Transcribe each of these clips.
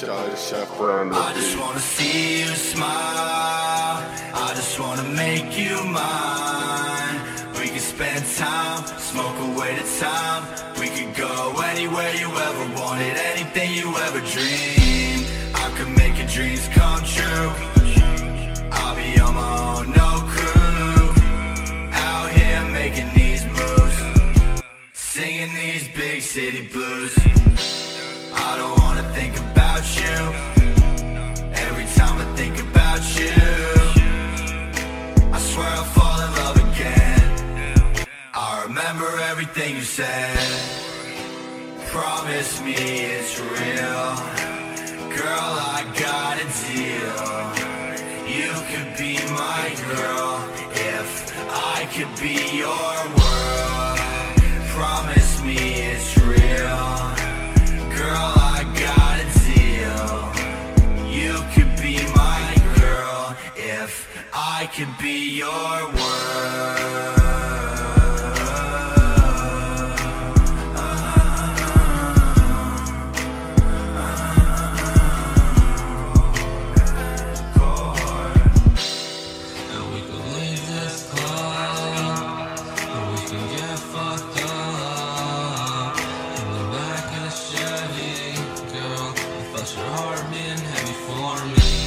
I just wanna see you smile. I just wanna make you mine. We can spend time, smoke away the time. We could go anywhere you ever wanted, anything you ever dreamed. I could make your dreams come true. I'll be on my own, no crew. Out here making these moves, singing these big city blues. I don't wanna think about you. Every time I think about you, I swear I'll fall in love again. I remember everything you said. Promise me it's real. Girl, I got a deal. You could be my girl if I could be your the back of the Chevy, girl, I your heart being heavy for me.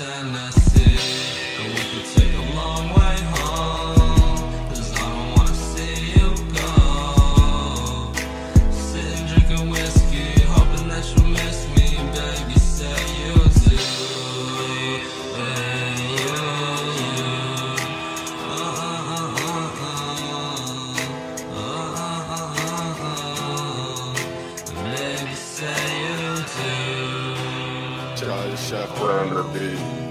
Ass from Tennessee. And we could take a long way home. Cause I don't wanna see you go. Sitting drinking whiskey, hoping that you miss me, baby. Say you do. Hey, you, you. Uh, uh, uh, uh, uh. Uh, uh, uh, uh. Baby, say you do. The chef the beat.